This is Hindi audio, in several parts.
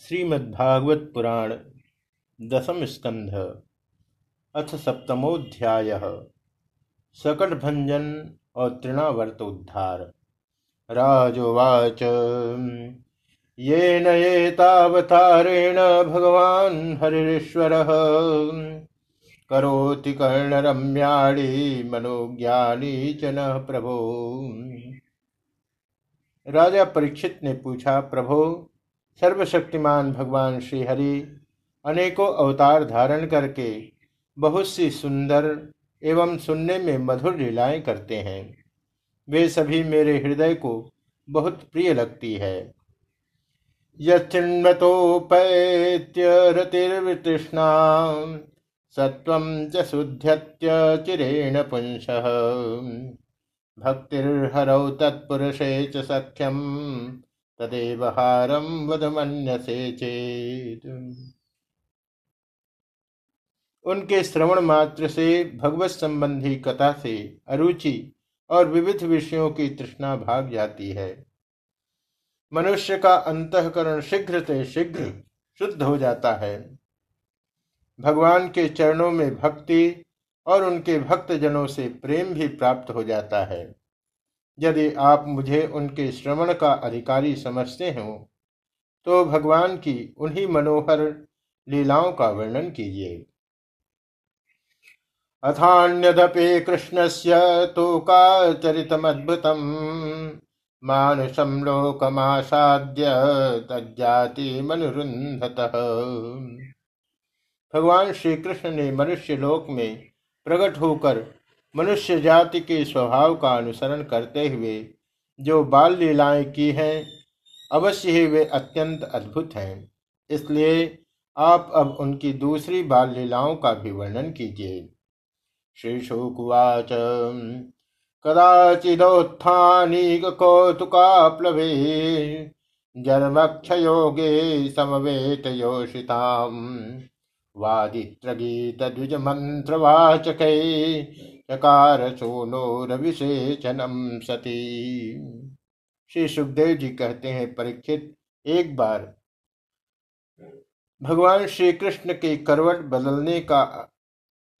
श्रीमद्भागवत पुराण दसम स्कंध, अथ सप्तमोध्याय सकट भंजन और तृणावर्त उद्धार राजोवाच ये नेतावतारेण भगवान हरिश्वर करोति कर्णरम्याणी मनोज्ञानी न प्रभो। राजा परीक्षित ने पूछा, प्रभो सर्वशक्तिमान भगवान श्रीहरि अनेकों अवतार धारण करके बहुत सी सुंदर एवं सुनने में मधुर लीलाएँ करते हैं। वे सभी मेरे हृदय को बहुत प्रिय लगती है। यचिन्मतोपैत्यरतिर्वितृष्णा सत्व च शुद्ध्यत्य चिरेण पुंस। भक्तिर्हरौ तत्पुरुषे च सख्यम। तदेव हारम वदमन्यसे चेत। उनके श्रवण मात्र से भगवत संबंधी कथा से अरुचि और विविध विषयों की तृष्णा भाग जाती है। मनुष्य का अंतकरण शीघ्र से शीघ्र शुद्ध हो जाता है। भगवान के चरणों में भक्ति और उनके भक्त जनों से प्रेम भी प्राप्त हो जाता है। यदि आप मुझे उनके श्रवण का अधिकारी समझते हो तो भगवान की उन्हीं मनोहर लीलाओं का वर्णन कीजिए। अथान्यदपि कृष्णस्य तोकाचरितमद्भुतम् मानुषं लोकमासाद्य तज्जाति मनुरुन्धतः। भगवान श्री कृष्ण ने मनुष्य लोक में प्रकट होकर मनुष्य जाति के स्वभाव का अनुसरण करते हुए जो बाल लीलाएँ की हैं, अवश्य ही वे अत्यंत अद्भुत हैं। इसलिए आप अब उनकी दूसरी बाल लीलाओं का भी वर्णन कीजिए। श्री शुकुवाच कदाचिदोत्थानी कौतुकाप्लवे, जन्मक्षयोगे समवेत योषिताम चकार सोनोरविषेचनम सती। श्री सुखदेव जी कहते हैं, परीक्षित, एक बार भगवान श्री कृष्ण के करवट बदलने का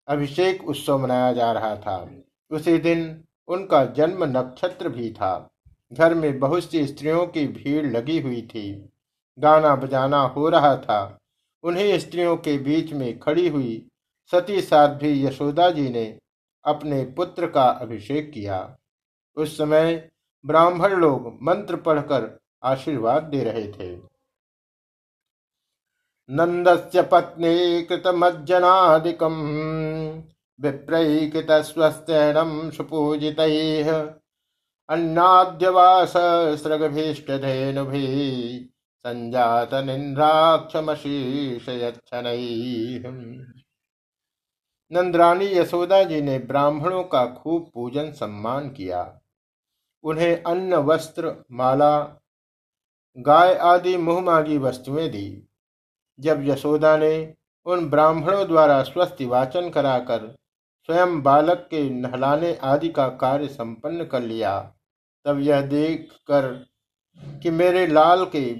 अभिषेक उत्सव मनाया जा रहा था। उसी दिन उनका जन्म नक्षत्र भी था। घर में बहुत सी स्त्रियों की भीड़ लगी हुई थी। गाना बजाना हो रहा था। उन्हीं स्त्रियों के बीच में खड़ी हुई सती साध्वी यशोदा जी ने अपने पुत्र का अभिषेक किया। उस समय ब्राह्मण लोग मंत्र पढ़कर आशीर्वाद दे रहे थे। नंदस्य पत्नी कृतमज्जनादिकम विप्रैकृत स्वस्तेणम सुपूजित अन्नाद्यवास सृगभीष्टधेनुभि संजात निंद्राक्षमशीष नंदरानी यशोदा जी ने ब्राह्मणों का खूब पूजन सम्मान किया। उन्हें अन्न, वस्त्र, माला, गाय आदि मुहमागी वस्तुएँ दी। जब यशोदा ने उन ब्राह्मणों द्वारा स्वस्थ वाचन कराकर स्वयं बालक के नहलाने आदि का कार्य संपन्न कर लिया, तब यह देख कर कि मेरे लाल के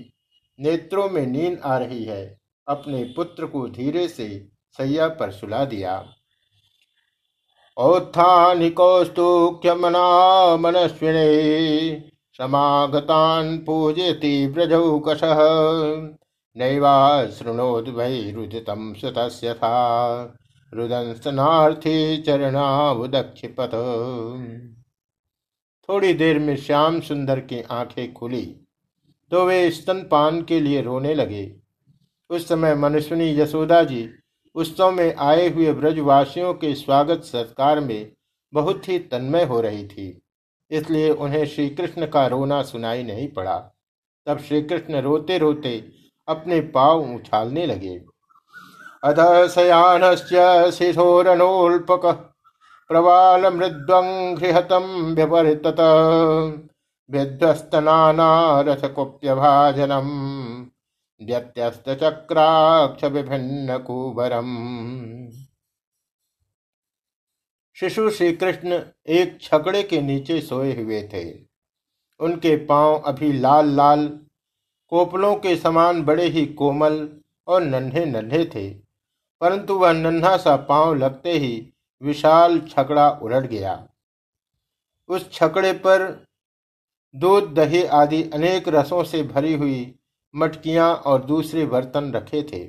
नेत्रों में नींद आ रही है, अपने पुत्र को धीरे से सैया पर सुला दिया। औत्थानिकौस्तुख्यमना मनस्विने समागतान् पूजयति नैवा शृणोद वै रुदितं सुतस्य था रुदंस्तनार्थी चरणावुदक्षिपथ थोड़ी देर में श्याम सुंदर की आँखें खुली। तो वे स्तनपान के लिए रोने लगे। उस समय मनुष्यनी यशोदा जी उत्सव में आए हुए ब्रजवासियों के स्वागत सत्कार में बहुत ही तन्मय हो रही थी। इसलिए उन्हें श्री कृष्ण का रोना सुनाई नहीं पड़ा। तब श्री कृष्ण रोते रोते अपने पाव उछालने लगे। अध शयान शिशोरणोल्पक प्रवाल मृद्वंघ्रिहतम व्यवर्तत रथकुप्यभाजनम व्यत्यस्तचक्राक्ष विभिन्न कुबरम शिशु श्री कृष्ण एक छकड़े के नीचे सोए हुए थे। उनके पाँव अभी लाल लाल, कोपलों के समान बड़े ही कोमल और नन्हे नन्हे थे, परंतु वह नन्हा सा पाँव लगते ही विशाल छकड़ा उलट गया। उस छकड़े पर दूध दही आदि अनेक रसों से भरी हुई मटकियाँ और दूसरे बर्तन रखे थे।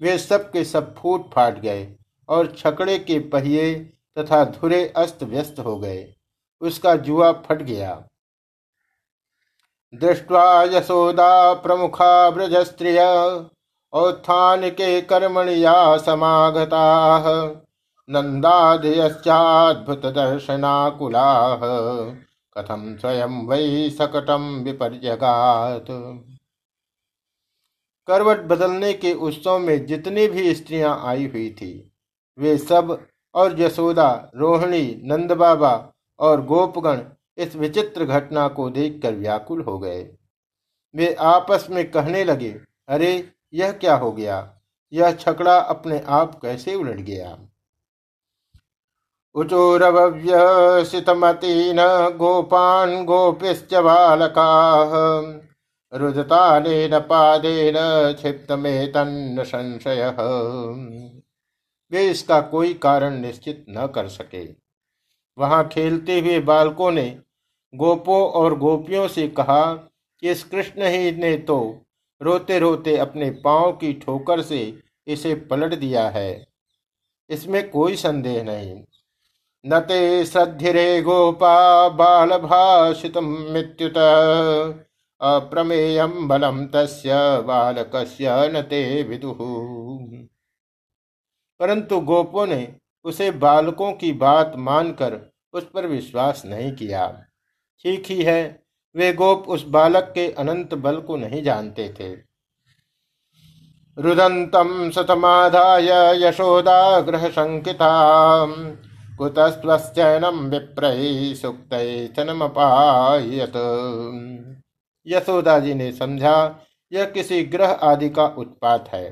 वे सब के सब फूट फाट गए और छकड़े के पहिए तथा धुरे अस्त व्यस्त हो गए। उसका जुआ फट गया। दृष्टवा यशोदा प्रमुखा ब्रज स्त्रिय औत्थान के कर्मणिया समागता नंदादयश्चाद्भुत दर्शनाकुला कथम स्वयं वै सकटम विपर्यगात। करवट बदलने के उत्सव में जितनी भी स्त्रियाँ आई हुई थी, वे सब और यशोदा, रोहिणी नंद बाबा और गोपगण इस विचित्र घटना को देखकर व्याकुल हो गए। वे आपस में कहने लगे, अरे, यह क्या हो गया? यह छकड़ा अपने आप कैसे उलट गया? उचोरव्यसितमतीन गोपान गोपिश्च बालका। रुदतानेन पादेन क्षिप्तमे तन्न संशय। वे इसका कोई कारण निश्चित न कर सके। वहाँ खेलते हुए बालकों ने गोपों और गोपियों से कहा कि इस कृष्ण ही ने तो रोते रोते अपने पाँव की ठोकर से इसे पलट दिया है। इसमें कोई संदेह नहीं। न ते श्रद्धिरे गोपा बाल भाषित मृत्युत अप्रमेयम बलम तस्य बालकस्य न ते विदुः। परंतु गोपों ने उसे बालकों की बात मानकर उस पर विश्वास नहीं किया। ठीक ही है, वे गोप उस बालक के अनंत बल को नहीं जानते थे। रुदंतम सतमाधाय यशोदा ग्रह संकिता कुतस्वस्यनम विप्रय सुक्त यशोदा जी ने समझा, यह किसी ग्रह आदि का उत्पात है।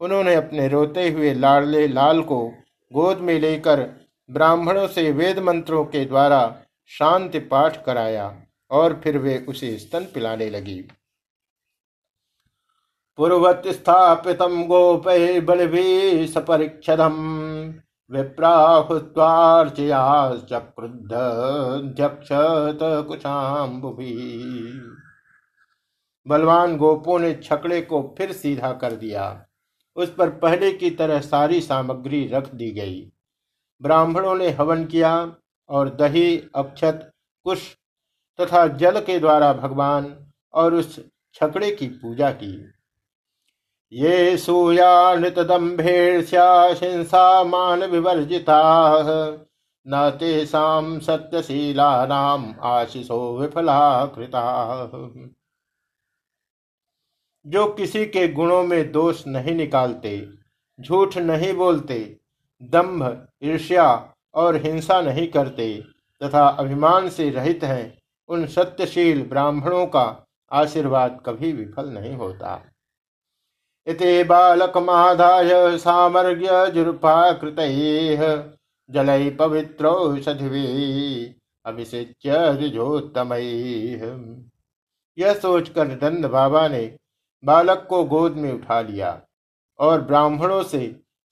उन्होंने अपने रोते हुए लाडले लाल को गोद में लेकर ब्राह्मणों से वेद मंत्रों के द्वारा शांति पाठ कराया और फिर वे उसे स्तन पिलाने लगी। पूर्वत स्थापित गोपै बलभी सपरीक्षदम विप्राहुत्वार्चयाश्च कुशाम्बुभी बलवान गोपों ने छकड़े को फिर सीधा कर दिया। उस पर पहले की तरह सारी सामग्री रख दी गई। ब्राह्मणों ने हवन किया और दही, अक्षत, कुश तथा जल के द्वारा भगवान और उस छकड़े की पूजा की। ये मान विवर्जिता। न तेषाम सत्यशीला नाम आशीषो विफला कृता जो किसी के गुणों में दोष नहीं निकालते, झूठ नहीं बोलते दंभ ईर्ष्या और हिंसा नहीं करते, तथा अभिमान से रहित हैं, उन सत्यशील ब्राह्मणों का आशीर्वाद कभी विफल नहीं होता। इति बालकमाधाय सामर्ग्य जुर्पाकृत जलय पवित्रौषधिवी अभिषेच्य यह सोचकर दंद बाबा ने बालक को गोद में उठा लिया और ब्राह्मणों से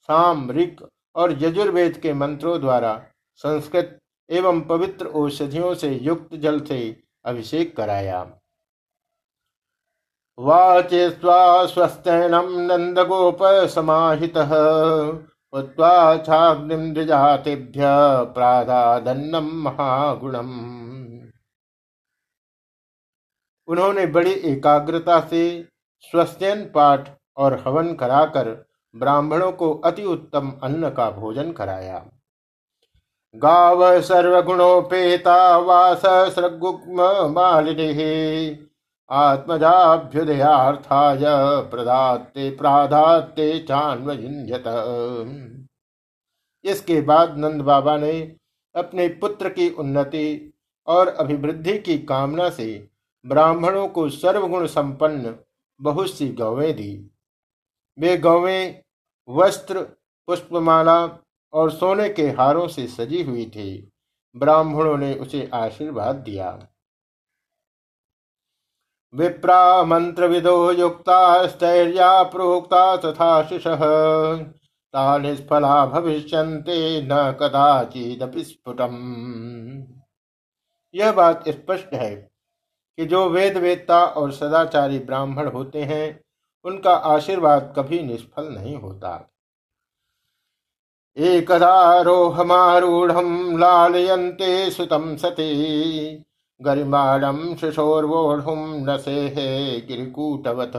साम, ऋक और यजुर्वेद के मंत्रों द्वारा संस्कृत एवं पवित्र औषधियों से युक्त जल से अभिषेक कराया। वाचे स्वस्तनम नंद गोप समाहित उत्वाग्निजातेभ्य प्रादादन्नम महागुणम। उन्होंने बड़ी एकाग्रता से स्वस्त्यन पाठ और हवन कराकर ब्राह्मणों को अति उत्तम अन्न का भोजन कराया। गाव सर्वगुणोपेता वास सृगुग्म मालिनी आत्मजाभ्युदयार्थाय प्रदाते प्राधाते चान्वयुंजत इसके बाद नंद बाबा ने अपने पुत्र की उन्नति और अभिवृद्धि की कामना से ब्राह्मणों को सर्वगुण संपन्न बहुत सी गौवें दी। वे गौवें वस्त्र, पुष्पमाला और सोने के हारों से सजी हुई थी। ब्राह्मणों ने उसे आशीर्वाद दिया। विप्रा मंत्र विदो युक्ता स्थैर्या प्रोक्ता तथा शिशः। ता निष्फला भविष्य न कदाचिदपि स्फुटम। यह बात स्पष्ट है कि जो वेद वेदता और सदाचारी ब्राह्मण होते हैं, उनका आशीर्वाद कभी निष्फल नहीं होता। एकदारोहमारूढ़ लालयन्ते सुतम सती। गरिमाणम शिशोर्वोढ़ुम नसे है गिरिकूटवत।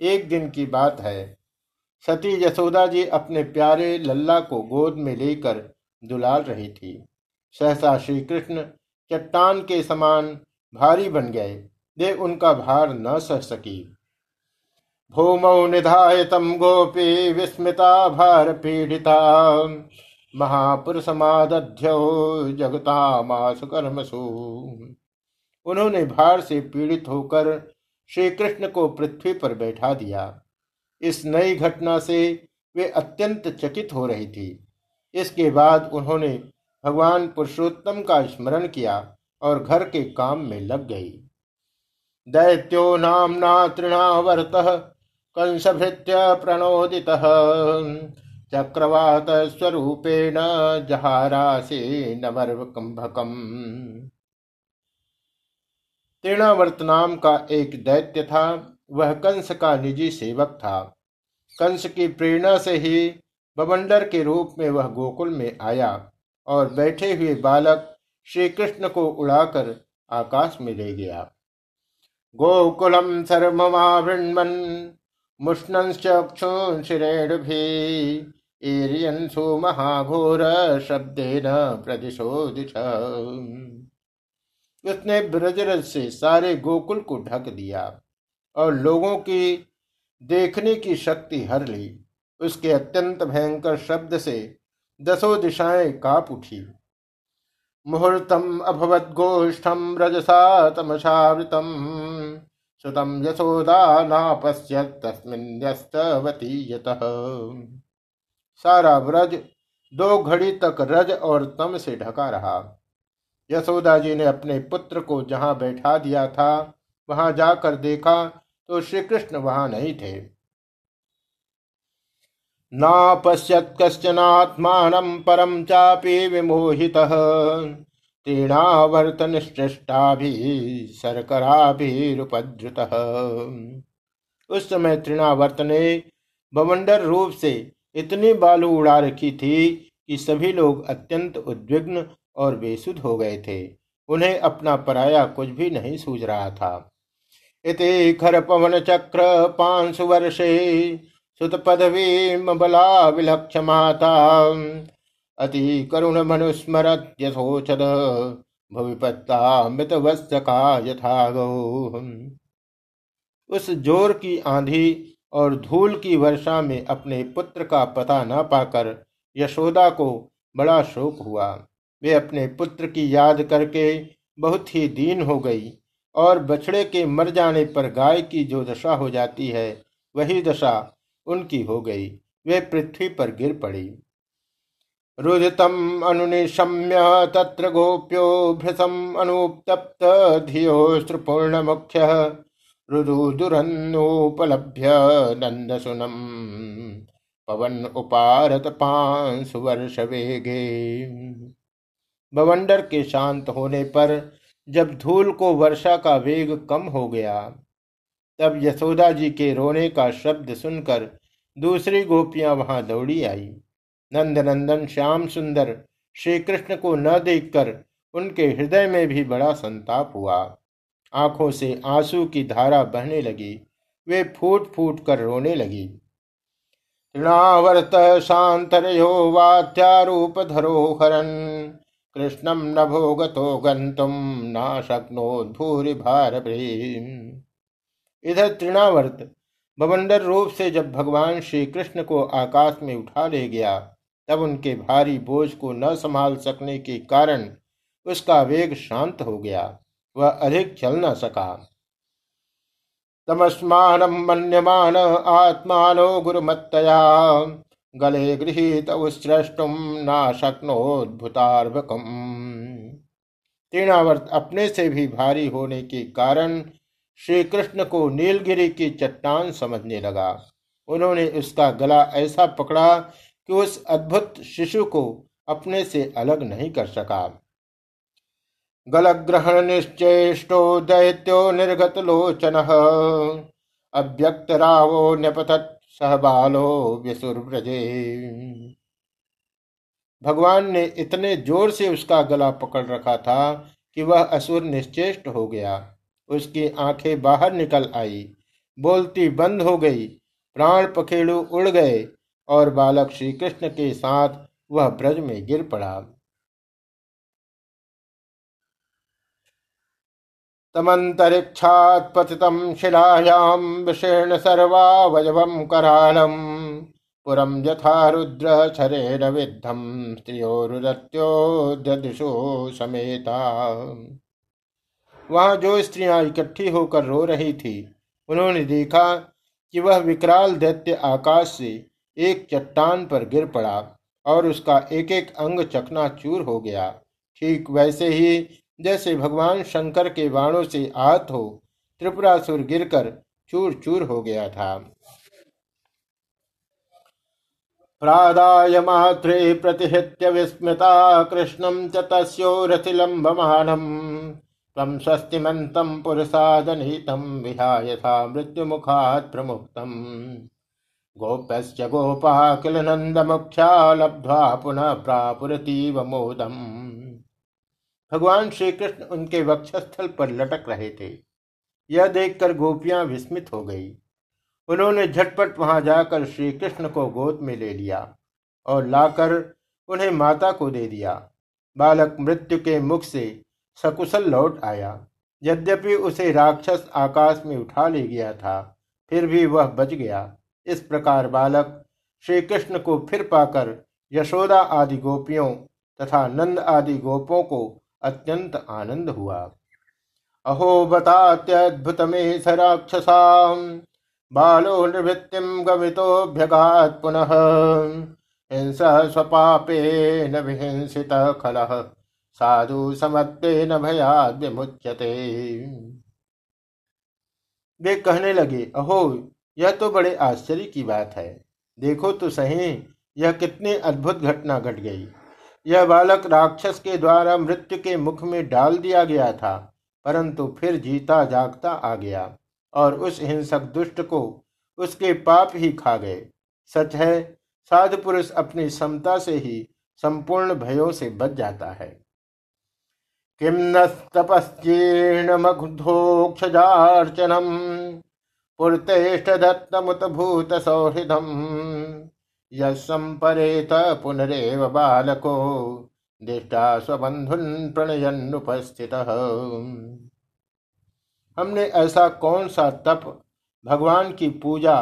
एक दिन की बात है। सती यशोदा जी अपने प्यारे लल्ला को गोद में लेकर दुलाल रही थी। सहसा श्री कृष्ण चट्टान के समान भारी बन गए। वे उनका भार न सह सकी। भूमौ निधाय तम गोपी विस्मिता भार पीड़िता। महापुरुषमाद्यो जगता मासु कर्मसु। उन्होंने भार से पीड़ित होकर श्री कृष्ण को पृथ्वी पर बैठा दिया। इस नई घटना से वे अत्यंत चकित हो रही थी। इसके बाद उन्होंने भगवान पुरुषोत्तम का स्मरण किया और घर के काम में लग गई। दैत्यो नामना तृणावर्त कंसभृत्य प्रणोदितः। चक्रवात स्वरूपेण जहारासे नमर्कुंभकम तृणावर्त नाम का एक दैत्य था, वह कंस का निजी सेवक था। कंस की प्रेरणा से ही बवंडर के रूप में वह गोकुल में आया और बैठे हुए बालक श्री कृष्ण को उड़ाकर आकाश में ले गया। गोकुलम सर्वमावृण्मन मुष्णश्चक्षुषिरेणुभिरीर्यन्सु महाघोर शब्देन प्रदिशोदिश उसने ब्रजरज से सारे गोकुल को ढक दिया और लोगों की देखने की शक्ति हर ली। उसके अत्यंत भयंकर शब्द से दसों दिशाएँ काप उठी। मुहूर्तम अभवत गोष्ठम रजसा तमसावृतम। सुतम यशोदा नापश्यत सारा व्रज दो घड़ी तक रज और तम से ढका रहा। यशोदा जी ने अपने पुत्र को जहाँ बैठा दिया था, वहाँ जाकर देखा तो श्री कृष्ण वहाँ नहीं थे। ना पश्यत कश्चनात्मान परम चापी विमोहितः भी सरकराभिरुपद्रुत। उस समय तृणावर्त ने बवंडर रूप से इतनी बालू उड़ा रखी थी कि सभी लोग अत्यंत उद्विग्न और बेसुध हो गए थे। उन्हें अपना पराया कुछ भी नहीं सूझ रहा था। इति खर पवन चक्र पाँच वर्षे सुत पदवी बला विलक्ष माता। अति करुण मनुस्मरत यथोचद भविपत्ता मृतवत्सका यथा उस ज़ोर की आंधी और धूल की वर्षा में अपने पुत्र का पता न पाकर यशोदा को बड़ा शोक हुआ। वे अपने पुत्र की याद करके बहुत ही दीन हो गई और बछड़े के मर जाने पर गाय की जो दशा हो जाती है, वही दशा उनकी हो गई। वे पृथ्वी पर गिर पड़ी। रुदितम अनुनिशम्य तत्र गोप्यो भृतम अनुप्तप्त धियोस्त्रपूर्ण मुख्य रुदुदुरन्नोपलभ्य नंदसुनम पवन उपारत पाँच वर्ष वेगे बवंडर के शांत होने पर जब धूल को वर्षा का वेग कम हो गया, तब यशोदा जी के रोने का शब्द सुनकर दूसरी गोपियाँ वहाँ दौड़ी आई। नंदनंदन श्याम सुंदर श्री कृष्ण को न देखकर उनके हृदय में भी बड़ा संताप हुआ। आँखों से आँसू की धारा बहने लगी। वे फूट फूट कर रोने लगी। तृणावर्त शांतरयो वात्यारूप धरोहरन कृष्णम न भोगतो गंतुम न शक्नोद्भूरि भार इधर तृणावर्त बवंडर रूप से जब भगवान श्री कृष्ण को आकाश में उठा ले गया, तब उनके भारी बोझ को न संभाल सकने के कारण उसका वेग शांत हो गया। वह अधिक चल न सका। तमस्मान मन्यमान आत्मानो गुरुमत्तया। गले गृहित उत्सृष्टुम न शक्नोद्भुतार्भकम। तीणावर्त अपने से भी भारी होने के कारण श्री कृष्ण को नीलगिरी की चट्टान समझने लगा। उन्होंने उसका गला ऐसा पकड़ा कि उस अद्भुत शिशु को अपने से अलग नहीं कर सका। गलग्रहण निश्चेष्टो दैत्यो निर्गत लोचन अव्यक्त रावो न्यपतत सहबालो व्यसुरव्रजे। भगवान ने इतने ज़ोर से उसका गला पकड़ रखा था कि वह असुर निश्चेष्ट हो गया। उसकी आँखें बाहर निकल आई। बोलती बंद हो गई। प्राण पखेड़ू उड़ गए और बालक श्री कृष्ण के साथ वह ब्रज में गिर पड़ा। तमन्तरिक्षात् पतितं शिलायां विषेण सर्वावयवं करालम् पुरं यथा रुद्रशरेण विद्धं स्त्रियोरुदत्योदृशो समेता। वहाँ जो स्त्रियाँ इकट्ठी होकर रो रही थी, उन्होंने देखा कि वह विकराल दैत्य आकाश से एक चट्टान पर गिर पड़ा और उसका एक एक अंग चकनाचूर हो गया। ठीक वैसे ही जैसे भगवान शंकर के बाणों से आहत हो त्रिपुरासुर गिरकर चूर चूर हो गया था। प्रादाय मात्रे प्रतिहत्य विस्मृता, कृष्णं च तस्योरथिलम्बमानम् त्वं स्वस्तिमन्तं पुरुषादनिहितं विहाय सा मृत्युमुखात् प्रमुक्तम्। गोप्यश्च गोपा किल नन्दमुख्या लब्ध्वा पुनः प्रापुरतीव मोदम्। भगवान श्री कृष्ण उनके वक्षस्थल पर लटक रहे थे। यह देखकर गोपियाँ विस्मित हो गई। उन्होंने झटपट वहाँ जाकर श्री कृष्ण को गोद में ले लिया और लाकर उन्हें माता को दे दिया। बालक मृत्यु के मुख से सकुशल लौट आया। यद्यपि उसे राक्षस आकाश में उठा ले गया था, फिर भी वह बच गया। इस प्रकार बालक श्री कृष्ण को फिर पाकर यशोदा आदि गोपियों तथा नंद आदि गोपों को अत्यंत आनंद हुआ। अहो बतात्यद्भुतमे स राक्षसा। बालो निवृत्तिम गमितोभ्यगात पुनः। हिंसा स्वपापे न विहिंसित खल। साधु समत्ते न भयाद विमुच्यते वे कहने लगे, अहो, यह तो बड़े आश्चर्य की बात है। देखो तो सही, यह कितनी अद्भुत घटना घट गट गई। यह बालक राक्षस के द्वारा मृत्यु के मुख में डाल दिया गया था, परंतु फिर जीता जागता आ गया और उस हिंसक दुष्ट को उसके पाप ही खा गए। सच है, साधु पुरुष अपनी समता से ही संपूर्ण भयों से बच जाता है। किम पुरतेष्ट दत्तमुत भूत सौहृदम यंपरेत पुनरेव बालको, दृष्टा स्वबंधुन प्रणयनुपस्थित हमने ऐसा कौन सा तप, भगवान की पूजा,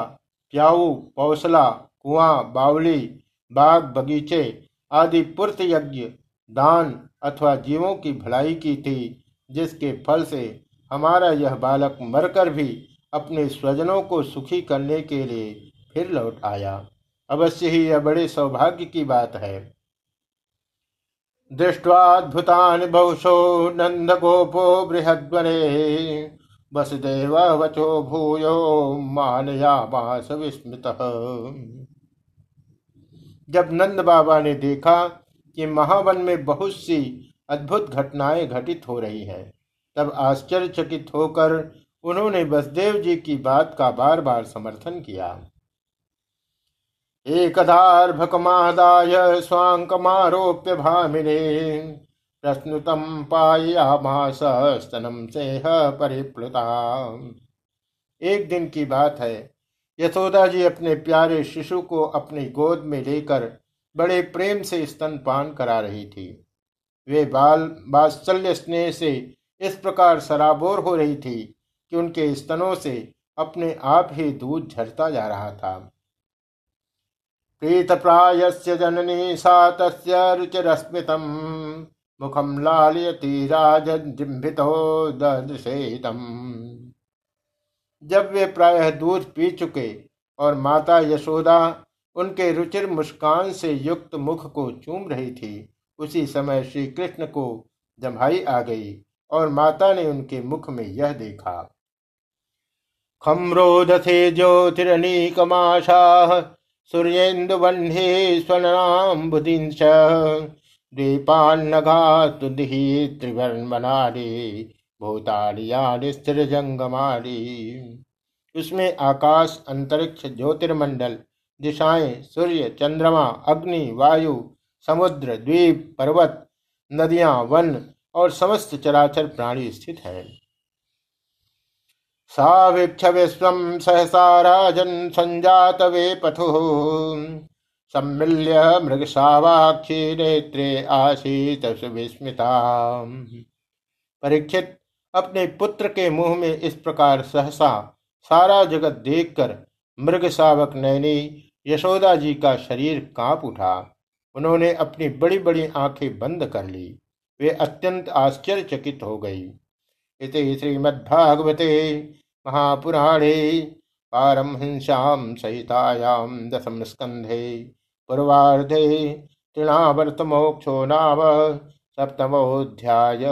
प्याऊ, पौसला, कुआँ, बावली, बाग बगीचे आदि पुर्त यज्ञ, दान अथवा जीवों की भलाई की थी, जिसके फल से हमारा यह बालक मरकर भी अपने स्वजनों को सुखी करने के लिए फिर लौट आया। अवश्य ही यह बड़े सौभाग्य की बात है। दृष्टवाद्भुतान बहुशो नंद गोपो बृहद्वने वसुदेव वचो भूयो मानयामास विस्मृत। जब नंद बाबा ने देखा कि महावन में बहुत सी अद्भुत घटनाएँ घटित हो रही हैं, तब आश्चर्यचकित होकर उन्होंने बसदेव जी की बात का बार बार समर्थन किया। एकदार्भकमादाय स्वाङ्कमारोप्य भामिने प्रश्नुतं पायामास स्तनं सेह परिप्लुता एक दिन की बात है, यशोदा जी अपने प्यारे शिशु को अपनी गोद में लेकर बड़े प्रेम से स्तनपान करा रही थी। वे बाल, बात्सल्य स्नेह से इस प्रकार सराबोर हो रही थी कि उनके स्तनों से अपने आप ही दूध झरता जा रहा था। प्रीतप्रायस्य जननी सा तस्य रुचिरस्मितम् मुखम लालयती ददृशेतम जब वे प्रायः दूध पी चुके और माता यशोदा उनके रुचिर मुस्कान से युक्त मुख को चूम रही थी, उसी समय श्री कृष्ण को जम्हाई आ गई और माता ने उनके मुख में यह देखा सूर्येन्दुवह्ने स्वनाम्बुदिंश द्वीपान्नघातुदिः त्रिवर्णमनानि भूतानि स्थिर जंगमारी उसमें आकाश, अंतरिक्ष, ज्योतिर्मंडल, दिशाएँ, सूर्य, चंद्रमा, अग्नि, वायु, समुद्र, द्वीप, पर्वत, नदियाँ, वन और समस्त चराचर प्राणी स्थित हैं। सावीक्ष विश्व सहसा राजन संजात वे पथु। सम्मिल्य मृगशावाक्षी नेत्रे आशीत विस्मिता परीक्षित अपने पुत्र के मुँह में इस प्रकार सहसा सारा जगत देखकर मृग शावक नैनी यशोदा जी का शरीर काँप उठा। उन्होंने अपनी बड़ी बड़ी आँखें बंद कर ली। वे अत्यंत आश्चर्यचकित हो गई। इति श्रीमद्भागवते महापुराणे पारमहंस्याम सहितायाम दशम स्कंधे पूर्वार्धे तृणावर्तमोक्षो नाम सप्तमोध्याय